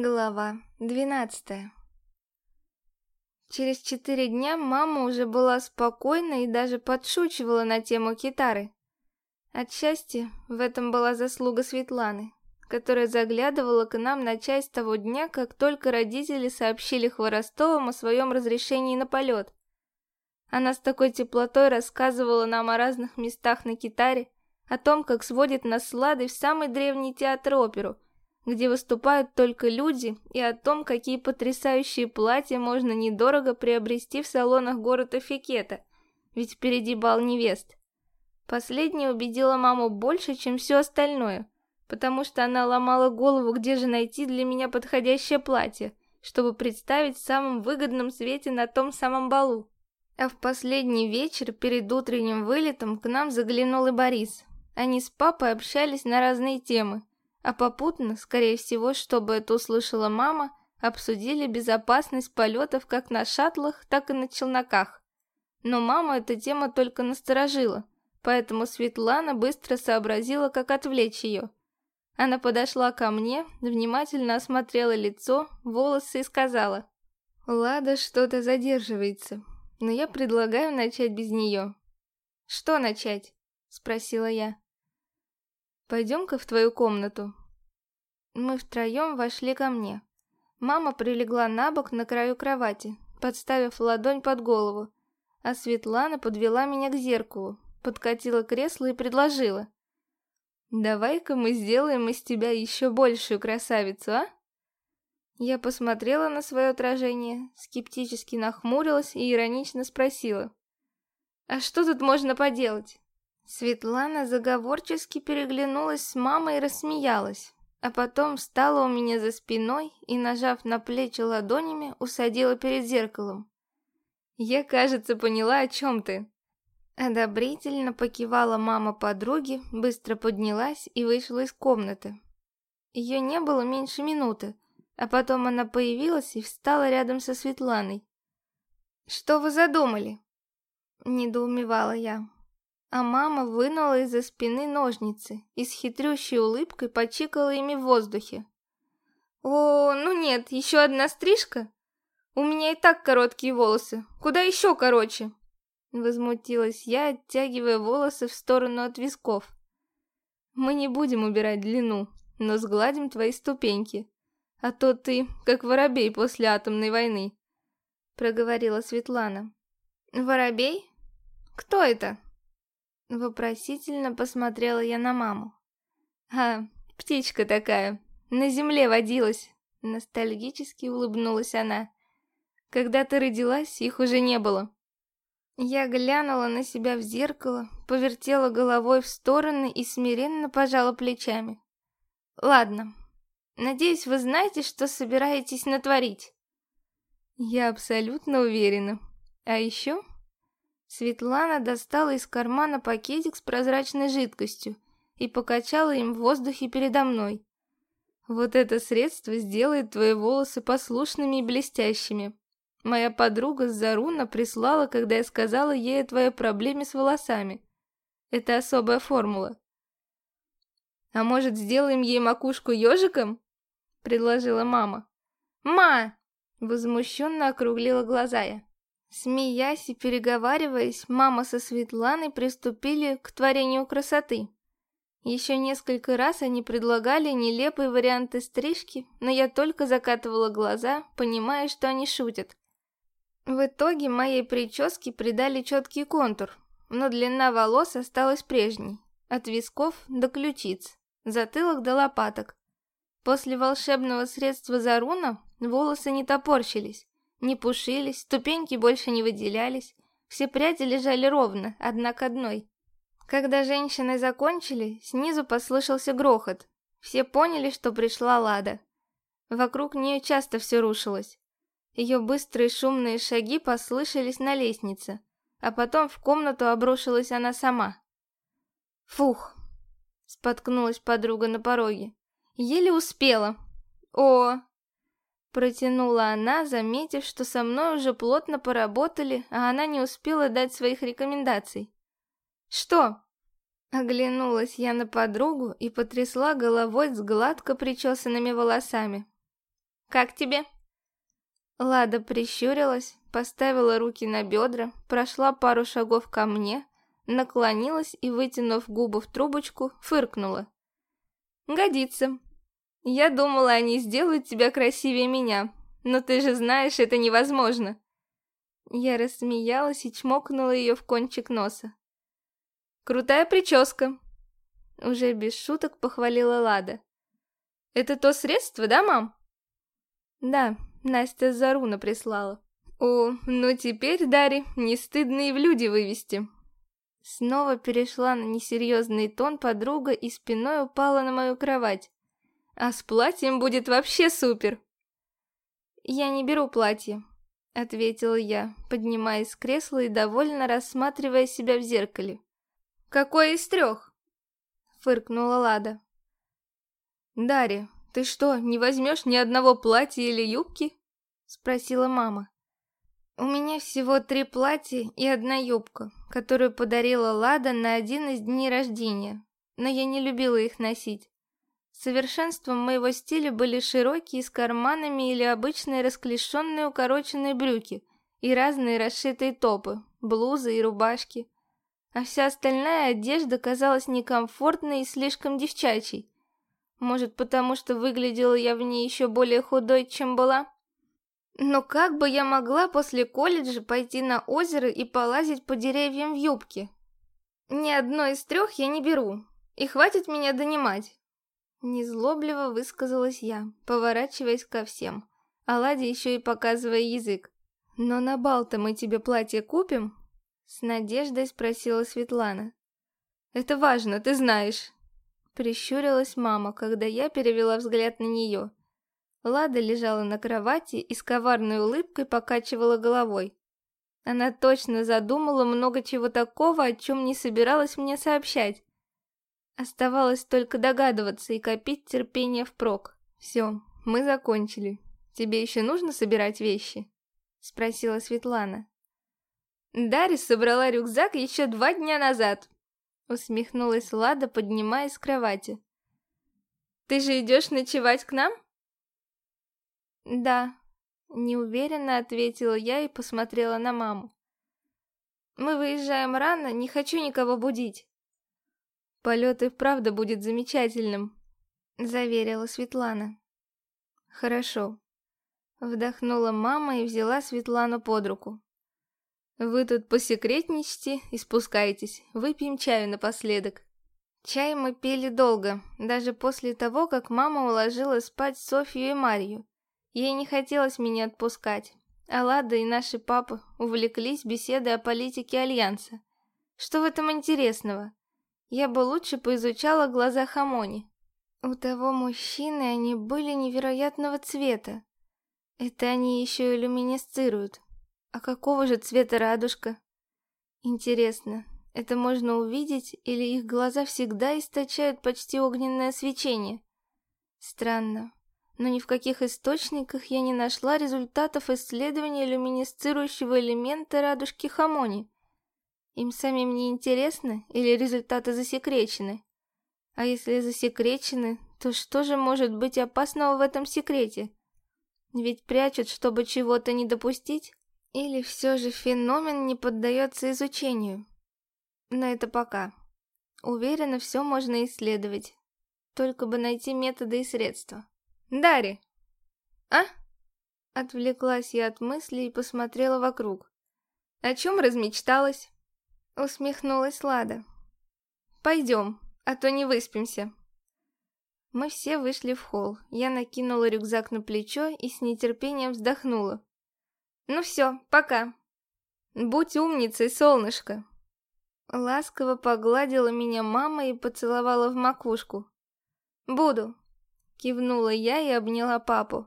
Глава двенадцатая Через четыре дня мама уже была спокойна и даже подшучивала на тему китары. От счастья в этом была заслуга Светланы, которая заглядывала к нам на часть того дня, как только родители сообщили Хворостовым о своем разрешении на полет. Она с такой теплотой рассказывала нам о разных местах на китаре, о том, как сводит нас с Ладой в самый древний театр-оперу, где выступают только люди, и о том, какие потрясающие платья можно недорого приобрести в салонах города Фикета, ведь впереди бал невест. Последнее убедило маму больше, чем все остальное, потому что она ломала голову, где же найти для меня подходящее платье, чтобы представить в самом выгодном свете на том самом балу. А в последний вечер перед утренним вылетом к нам заглянул и Борис. Они с папой общались на разные темы, а попутно, скорее всего, чтобы это услышала мама, обсудили безопасность полетов как на шаттлах, так и на челноках. Но маму эта тема только насторожила, поэтому Светлана быстро сообразила, как отвлечь ее. Она подошла ко мне, внимательно осмотрела лицо, волосы и сказала, «Лада что-то задерживается, но я предлагаю начать без нее». «Что начать?» — спросила я. Пойдем-ка в твою комнату». Мы втроем вошли ко мне. Мама прилегла на бок на краю кровати, подставив ладонь под голову, а Светлана подвела меня к зеркалу, подкатила кресло и предложила. «Давай-ка мы сделаем из тебя еще большую красавицу, а?» Я посмотрела на свое отражение, скептически нахмурилась и иронично спросила. «А что тут можно поделать? Светлана заговорчески переглянулась с мамой и рассмеялась, а потом встала у меня за спиной и, нажав на плечи ладонями, усадила перед зеркалом. «Я, кажется, поняла, о чем ты». Одобрительно покивала мама подруги, быстро поднялась и вышла из комнаты. Ее не было меньше минуты, а потом она появилась и встала рядом со Светланой. «Что вы задумали?» – недоумевала я а мама вынула из-за спины ножницы и с хитрющей улыбкой почикала ими в воздухе. «О, ну нет, еще одна стрижка? У меня и так короткие волосы, куда еще короче?» Возмутилась я, оттягивая волосы в сторону от висков. «Мы не будем убирать длину, но сгладим твои ступеньки, а то ты как воробей после атомной войны», проговорила Светлана. «Воробей? Кто это?» Вопросительно посмотрела я на маму. «А, птичка такая, на земле водилась!» Ностальгически улыбнулась она. «Когда ты родилась, их уже не было». Я глянула на себя в зеркало, повертела головой в стороны и смиренно пожала плечами. «Ладно, надеюсь, вы знаете, что собираетесь натворить?» «Я абсолютно уверена. А еще Светлана достала из кармана пакетик с прозрачной жидкостью и покачала им в воздухе передо мной. Вот это средство сделает твои волосы послушными и блестящими. Моя подруга Заруна прислала, когда я сказала ей о твоей проблеме с волосами. Это особая формула. А может, сделаем ей макушку ежиком? предложила мама. Ма! возмущенно округлила глаза я. Смеясь и переговариваясь, мама со Светланой приступили к творению красоты. Еще несколько раз они предлагали нелепые варианты стрижки, но я только закатывала глаза, понимая, что они шутят. В итоге моей прическе придали четкий контур, но длина волос осталась прежней, от висков до ключиц, затылок до лопаток. После волшебного средства Заруна волосы не топорщились, не пушились, ступеньки больше не выделялись, все пряди лежали ровно, одна к одной. Когда женщины закончили, снизу послышался грохот. Все поняли, что пришла Лада. Вокруг нее часто все рушилось. Ее быстрые шумные шаги послышались на лестнице, а потом в комнату обрушилась она сама. «Фух!» — споткнулась подруга на пороге. «Еле успела!» «О, Протянула она, заметив, что со мной уже плотно поработали, а она не успела дать своих рекомендаций. «Что?» Оглянулась я на подругу и потрясла головой с гладко причесанными волосами. Как тебе?» Лада прищурилась, поставила руки на бедра, прошла пару шагов ко мне, наклонилась и, вытянув губы в трубочку, фыркнула. «Годится. Я думала, они сделают тебя красивее меня, но ты же знаешь, это невозможно». Я рассмеялась и чмокнула ее в кончик носа. «Крутая прическа!» Уже без шуток похвалила Лада. «Это то средство, да, мам?» «Да, Настя Заруна прислала». «О, ну теперь, Дари, не стыдно и в люди вывести». Снова перешла на несерьезный тон подруга и спиной упала на мою кровать. «А с платьем будет вообще супер!» «Я не беру платье», — ответила я, поднимаясь с кресла и довольно рассматривая себя в зеркале. «Какое из трех?» — фыркнула Лада. «Дарья, ты что, не возьмешь ни одного платья или юбки?» — спросила мама. «У меня всего три платья и одна юбка, которую подарила Лада на один из дней рождения, но я не любила их носить. Совершенством моего стиля были широкие с карманами или обычные расклешенные укороченные брюки и разные расшитые топы, блузы и рубашки. А вся остальная одежда казалась некомфортной и слишком девчачьей. Может, потому что выглядела я в ней еще более худой, чем была? Но как бы я могла после колледжа пойти на озеро и полазить по деревьям в юбке? Ни одной из трех я не беру, и хватит меня донимать. Незлобливо высказалась я, поворачиваясь ко всем, а Ладе еще и показывая язык. «Но на бал-то мы тебе платье купим?» С надеждой спросила Светлана. «Это важно, ты знаешь!» Прищурилась мама, когда я перевела взгляд на нее. Лада лежала на кровати и с коварной улыбкой покачивала головой. Она точно задумала много чего такого, о чем не собиралась мне сообщать. Оставалось только догадываться и копить терпение впрок. «Все, мы закончили. Тебе еще нужно собирать вещи?» Спросила Светлана. Дарья собрала рюкзак еще два дня назад. Усмехнулась Лада, поднимаясь с кровати. «Ты же идешь ночевать к нам?» «Да», — неуверенно ответила я и посмотрела на маму. «Мы выезжаем рано, не хочу никого будить». «Полет и вправду будет замечательным», — заверила Светлана. «Хорошо». Вдохнула мама и взяла Светлану под руку. «Вы тут посекретничайте и спускайтесь, выпьем чаю напоследок». Чай мы пили долго, даже после того, как мама уложила спать Софью и Марью. Ей не хотелось меня отпускать. Алада и наши папы увлеклись беседой о политике Альянса. Что в этом интересного? Я бы лучше поизучала глаза Хамони. У того мужчины они были невероятного цвета. Это они еще и люминесцируют. А какого же цвета радужка? Интересно, это можно увидеть, или их глаза всегда источают почти огненное свечение? Странно, но ни в каких источниках я не нашла результатов исследования люминесцирующего элемента радужки Хамони. Им самим не интересно или результаты засекречены? А если засекречены, то что же может быть опасного в этом секрете? Ведь прячут, чтобы чего-то не допустить? Или все же феномен не поддается изучению? Но это пока. Уверена, все можно исследовать. Только бы найти методы и средства. Дари! А? Отвлеклась я от мыслей и посмотрела вокруг. О чем размечталась? Усмехнулась Лада. «Пойдем, а то не выспимся». Мы все вышли в холл. Я накинула рюкзак на плечо и с нетерпением вздохнула. «Ну все, пока». «Будь умницей, солнышко!» Ласково погладила меня мама и поцеловала в макушку. «Буду», — кивнула я и обняла папу.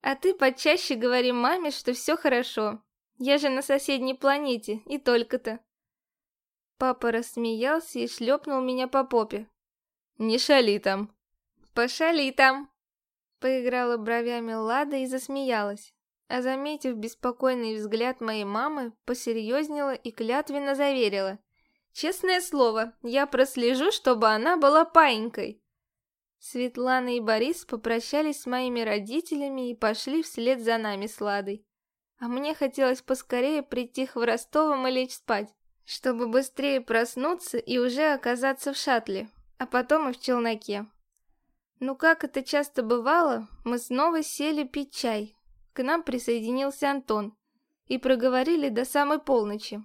«А ты почаще говори маме, что все хорошо. Я же на соседней планете, и только-то». Папа рассмеялся и шлепнул меня по попе. «Не шали там!» «Пошали там!» Поиграла бровями Лада и засмеялась, а заметив беспокойный взгляд моей мамы, посерьезнела и клятвенно заверила. «Честное слово, я прослежу, чтобы она была паинькой!» Светлана и Борис попрощались с моими родителями и пошли вслед за нами с Ладой. А мне хотелось поскорее прийти в Ростовом и лечь спать, чтобы быстрее проснуться и уже оказаться в шаттле, а потом и в челноке. Ну как это часто бывало, мы снова сели пить чай. К нам присоединился Антон и проговорили до самой полночи.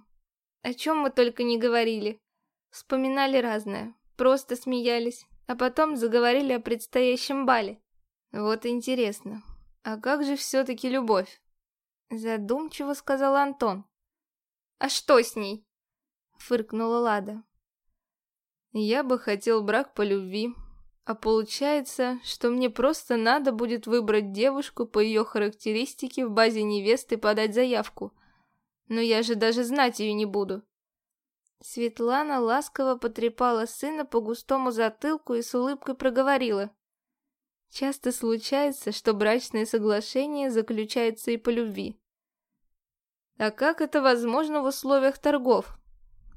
О чем мы только не говорили. Вспоминали разное, просто смеялись, а потом заговорили о предстоящем бале. Вот интересно, а как же все-таки любовь? Задумчиво сказал Антон. А что с ней? Фыркнула Лада. Я бы хотел брак по любви, а получается, что мне просто надо будет выбрать девушку по ее характеристике в базе невесты подать заявку. Но я же даже знать ее не буду. Светлана ласково потрепала сына по густому затылку и с улыбкой проговорила. Часто случается, что брачное соглашение заключается и по любви. А как это возможно в условиях торгов?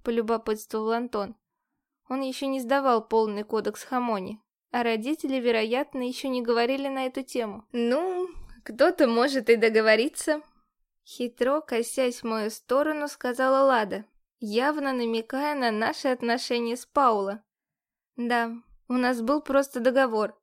Полюбопытствовал Антон. Он еще не сдавал полный кодекс Хамони, а родители, вероятно, еще не говорили на эту тему. Ну, кто-то может и договориться. Хитро, косясь в мою сторону, сказала Лада, явно намекая на наши отношения с Паула. Да, у нас был просто договор,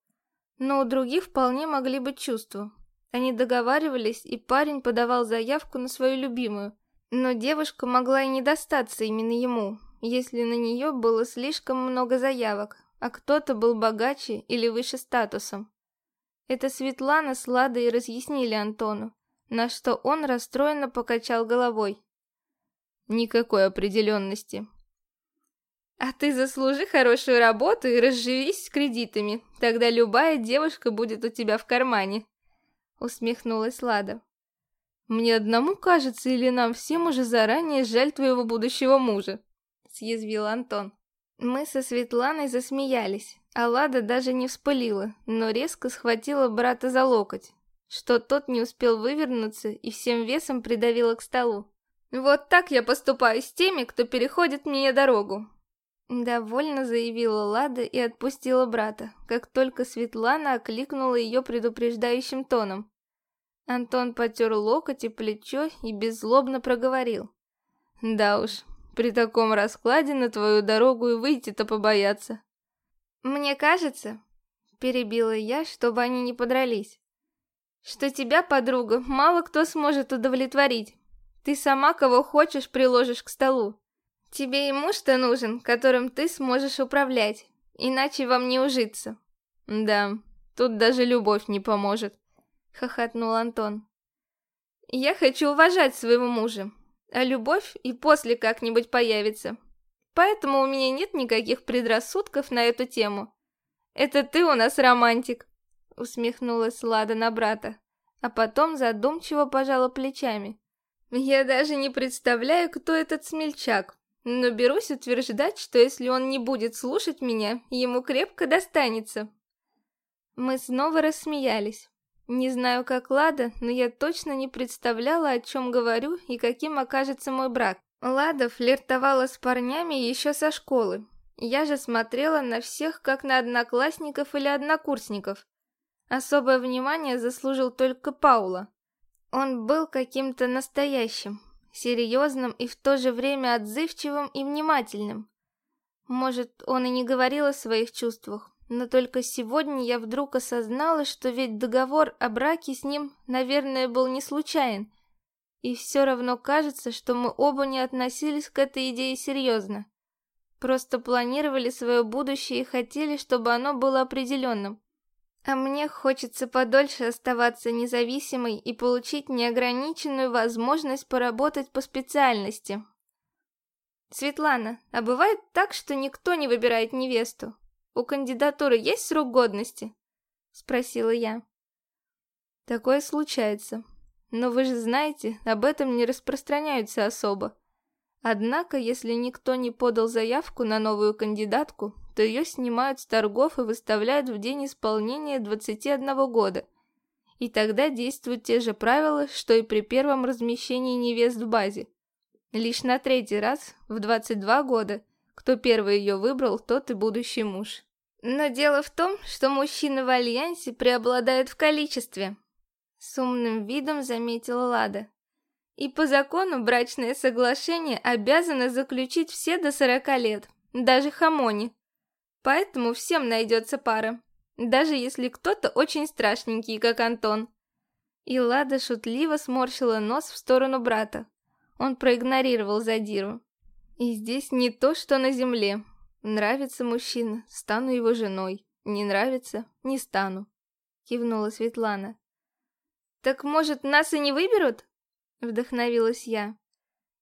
но у других вполне могли быть чувства. Они договаривались, и парень подавал заявку на свою любимую, но девушка могла и не достаться именно ему, если на нее было слишком много заявок, а кто-то был богаче или выше статусом. Это Светлана с Ладой разъяснили Антону, на что он расстроенно покачал головой. Никакой определенности. А ты заслужи хорошую работу и разживись с кредитами, тогда любая девушка будет у тебя в кармане. Усмехнулась Лада. Мне одному кажется, или нам всем уже заранее жаль твоего будущего мужа? Съязвил Антон. Мы со Светланой засмеялись, а Лада даже не вспылила, но резко схватила брата за локоть, что тот не успел вывернуться и всем весом придавила к столу. Вот так я поступаю с теми, кто переходит мне дорогу. Довольно заявила Лада и отпустила брата, как только Светлана окликнула ее предупреждающим тоном. Антон потер локоть и плечо и беззлобно проговорил. Да уж, при таком раскладе на твою дорогу и выйти-то побояться. Мне кажется, перебила я, чтобы они не подрались, что тебя, подруга, мало кто сможет удовлетворить. Ты сама кого хочешь приложишь к столу. Тебе и муж-то нужен, которым ты сможешь управлять, иначе вам не ужиться. Да, тут даже любовь не поможет, хохотнул Антон. Я хочу уважать своего мужа, а любовь и после как-нибудь появится. Поэтому у меня нет никаких предрассудков на эту тему. Это ты у нас романтик, усмехнулась Лада на брата, а потом задумчиво пожала плечами. Я даже не представляю, кто этот смельчак, но берусь утверждать, что если он не будет слушать меня, ему крепко достанется. Мы снова рассмеялись. Не знаю, как Лада, но я точно не представляла, о чем говорю и каким окажется мой брак. Лада флиртовала с парнями еще со школы. Я же смотрела на всех, как на одноклассников или однокурсников. Особое внимание заслужил только Паула. Он был каким-то настоящим, серьезным и в то же время отзывчивым и внимательным. Может, он и не говорил о своих чувствах, но только сегодня я вдруг осознала, что ведь договор о браке с ним, наверное, был не случайен. И все равно кажется, что мы оба не относились к этой идее серьезно. Просто планировали свое будущее и хотели, чтобы оно было определенным. А мне хочется подольше оставаться независимой и получить неограниченную возможность поработать по специальности. Светлана, а бывает так, что никто не выбирает невесту? У кандидатуры есть срок годности? Спросила я. Такое случается. Но вы же знаете, об этом не распространяются особо. Однако, если никто не подал заявку на новую кандидатку, то ее снимают с торгов и выставляют в день исполнения 21 года. И тогда действуют те же правила, что и при первом размещении невест в базе. Лишь на третий раз, в 22 года, кто первый ее выбрал, тот и будущий муж. Но дело в том, что мужчины в Альянсе преобладают в количестве. С умным видом заметила Лада. И по закону брачное соглашение обязано заключить все до сорока лет, даже Хамони. Поэтому всем найдется пара, даже если кто-то очень страшненький, как Антон. И Лада шутливо сморщила нос в сторону брата. Он проигнорировал задиру. И здесь не то, что на земле. Нравится мужчина, стану его женой. Не нравится, не стану. Кивнула Светлана. Так может, нас и не выберут? Вдохновилась я.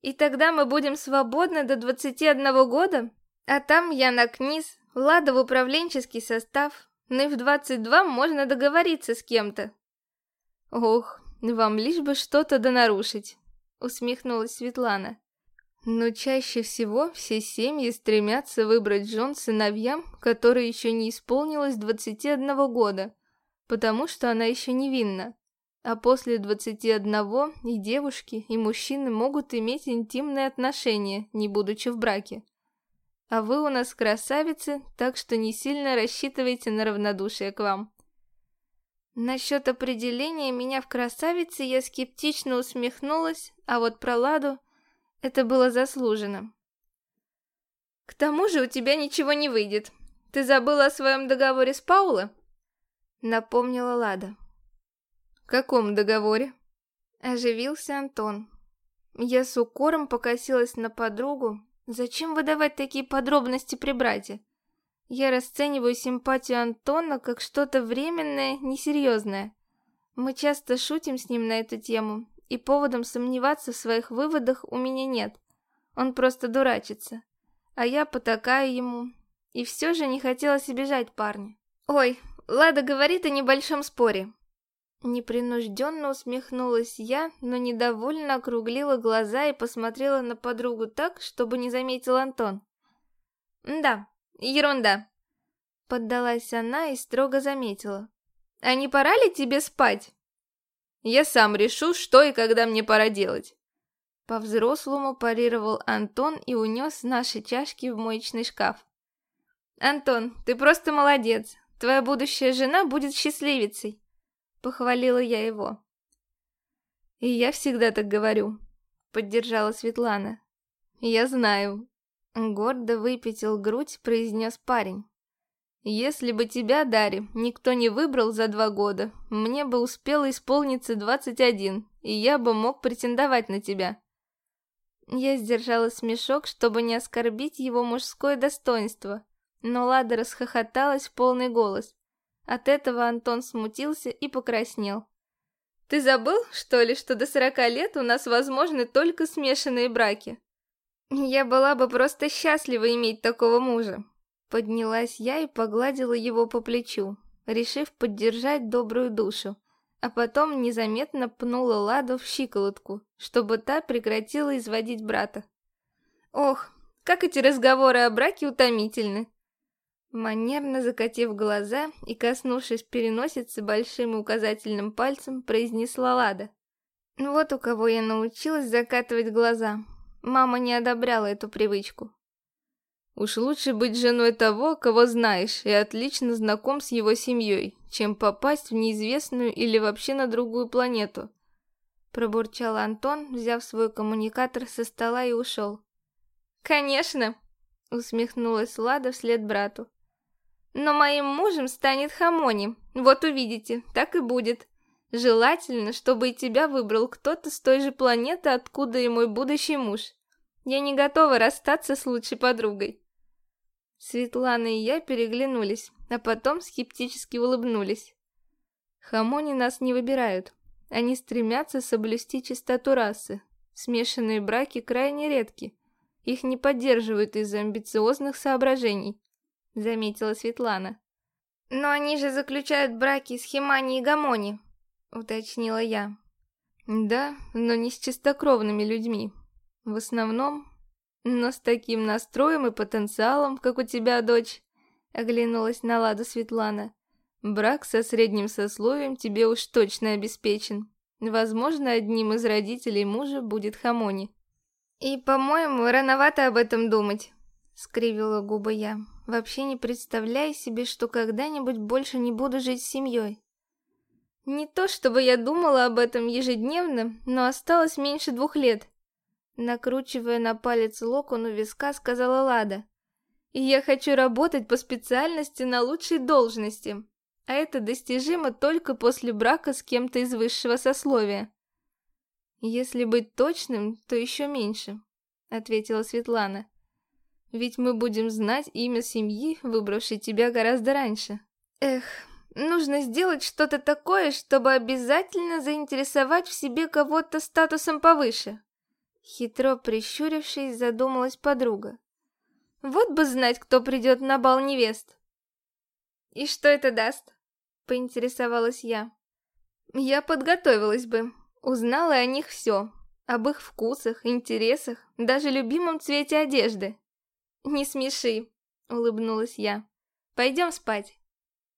И тогда мы будем свободны до 21 года? А там я на КНИС, Лада в управленческий состав. Ну и в 22 можно договориться с кем-то. Ох, вам лишь бы что-то да нарушить, усмехнулась Светлана. Но чаще всего все семьи стремятся выбрать жен сыновьям, которые еще не исполнилось 21 года, потому что она еще невинна. А после 21 и девушки, и мужчины могут иметь интимные отношения, не будучи в браке. А вы у нас красавицы, так что не сильно рассчитывайте на равнодушие к вам. Насчет определения меня в красавице я скептично усмехнулась, а вот про Ладу это было заслуженно. К тому же у тебя ничего не выйдет. Ты забыла о своем договоре с Пауло? Напомнила Лада каком договоре?» Оживился Антон. Я с укором покосилась на подругу. Зачем выдавать такие подробности при брате? Я расцениваю симпатию Антона как что-то временное, несерьезное. Мы часто шутим с ним на эту тему, и поводом сомневаться в своих выводах у меня нет. Он просто дурачится. А я потакаю ему. И все же не хотелось обижать парня. Ой, Лада говорит о небольшом споре. Непринужденно усмехнулась я, но недовольно округлила глаза и посмотрела на подругу так, чтобы не заметил Антон. «Да, ерунда», — поддалась она и строго заметила. «А не пора ли тебе спать?» «Я сам решу, что и когда мне пора делать». По-взрослому парировал Антон и унес наши чашки в моечный шкаф. «Антон, ты просто молодец. Твоя будущая жена будет счастливицей». Похвалила я его. И я всегда так говорю, поддержала Светлана. Я знаю. Гордо выпятил грудь, произнес парень. Если бы тебя, Дари, никто не выбрал за два года, мне бы успело исполниться двадцать один, и я бы мог претендовать на тебя. Я сдержала смешок, чтобы не оскорбить его мужское достоинство, но Лада расхохоталась в полный голос. От этого Антон смутился и покраснел. «Ты забыл, что ли, что до сорока лет у нас возможны только смешанные браки?» «Я была бы просто счастлива иметь такого мужа». Поднялась я и погладила его по плечу, решив поддержать добрую душу, а потом незаметно пнула Ладу в щиколотку, чтобы та прекратила изводить брата. «Ох, как эти разговоры о браке утомительны!» Манерно закатив глаза и коснувшись переносицы большим и указательным пальцем, произнесла Лада. Вот у кого я научилась закатывать глаза. Мама не одобряла эту привычку. Уж лучше быть женой того, кого знаешь, и отлично знаком с его семьей, чем попасть в неизвестную или вообще на другую планету. Пробурчал Антон, взяв свой коммуникатор со стола и ушел. «Конечно!» — усмехнулась Лада вслед брату. Но моим мужем станет Хамони. Вот увидите, так и будет. Желательно, чтобы и тебя выбрал кто-то с той же планеты, откуда и мой будущий муж. Я не готова расстаться с лучшей подругой. Светлана и я переглянулись, а потом скептически улыбнулись. Хамони нас не выбирают. Они стремятся соблюсти чистоту расы. Смешанные браки крайне редки. Их не поддерживают из-за амбициозных соображений заметила Светлана. «Но они же заключают браки с Химани и Гамони», — уточнила я. «Да, но не с чистокровными людьми. В основном, но с таким настроем и потенциалом, как у тебя, дочь», — оглянулась на Ладу Светлана. «Брак со средним сословием тебе уж точно обеспечен. Возможно, одним из родителей мужа будет Хамони». «И, по-моему, рановато об этом думать», — скривила губы я. вообще не представляя себе, что когда-нибудь больше не буду жить с семьей. Не то чтобы я думала об этом ежедневно, но осталось меньше двух лет. Накручивая на палец локон у виска, сказала Лада. Я хочу работать по специальности на лучшей должности, а это достижимо только после брака с кем-то из высшего сословия. Если быть точным, то еще меньше, ответила Светлана. Ведь мы будем знать имя семьи, выбравшей тебя гораздо раньше. Эх, нужно сделать что-то такое, чтобы обязательно заинтересовать в себе кого-то статусом повыше. Хитро прищурившись, задумалась подруга. Вот бы знать, кто придет на бал невест. И что это даст? Поинтересовалась я. Я подготовилась бы, узнала о них все. Об их вкусах, интересах, даже любимом цвете одежды. Не смеши, улыбнулась я. Пойдем спать.